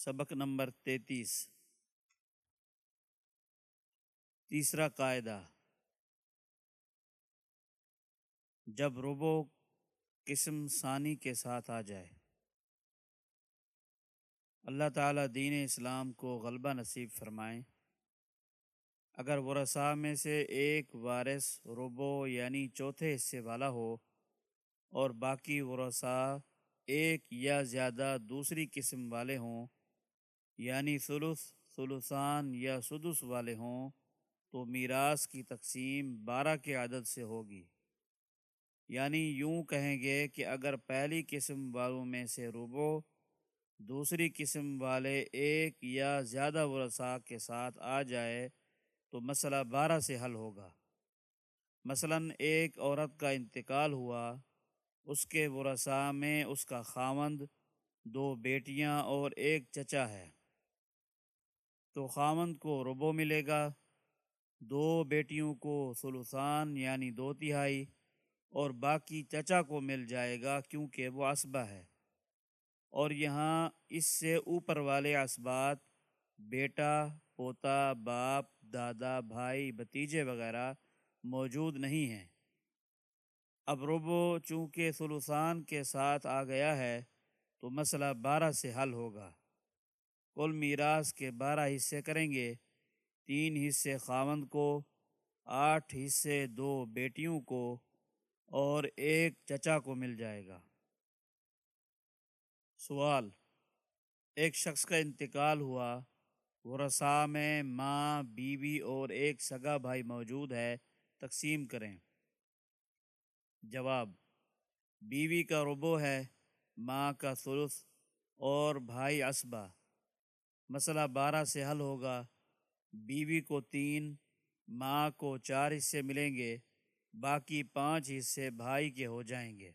سبق نمبر تینتیس۔ تیسرا قاعدہ۔ جب ربو قسم ثانی کے ساتھ آ جائے۔ اللہ تعالیٰ دین اسلام کو غلبہ نصیب فرمائیں اگر ورثاء میں سے ایک وارث ربو یعنی چوتھے حصے والا ہو اور باقی ورثاء ایک یا زیادہ دوسری قسم والے ہوں یعنی ثلث، ثلثان یا سدس والے ہوں تو میراث کی تقسیم بارہ کے عدد سے ہوگی۔ یعنی یوں کہیں گے کہ اگر پہلی قسم والوں میں سے ربو دوسری قسم والے ایک یا زیادہ ورثاء کے ساتھ آ جائے تو مسئلہ بارہ سے حل ہوگا۔ مثلا ایک عورت کا انتقال ہوا، اس کے ورثاء میں اس کا خاوند، دو بیٹیاں اور ایک چچا ہے۔ تو خامند کو ربو ملے گا۔ دو بیٹیوں کو سلوسان یعنی دو تہائی اور باقی چچا کو مل جائے گا کیونکہ وہ اسبہ ہے۔ اور یہاں اس سے اوپر والے اسبات، بیٹا، پوتا، باپ، دادا، بھائی بتیجے وغیرہ موجود نہیں ہیں۔ اب ربو چونکہ سلوسان کے ساتھ آ گیا ہے تو مسئلہ بارہ سے حل ہوگا۔ کل میراث کے بارہ حصے کریں گے۔ تین حصے خاوند کو، آٹھ حصے دو بیٹیوں کو اور ایک چچا کو مل جائے گا۔ سوال، ایک شخص کا انتقال ہوا، ورثاء میں ماں، بیوی اور ایک سگا بھائی موجود ہے، تقسیم کریں۔ جواب، بیوی کا ربو ہے، ماں کا ثلث اور بھائی اسبہ مسئلہ بارہ سے حل ہوگا۔ بیوی کو تین، ماں کو چار حصے ملیں گے، باقی پانچ حصے بھائی کے ہو جائیں گے۔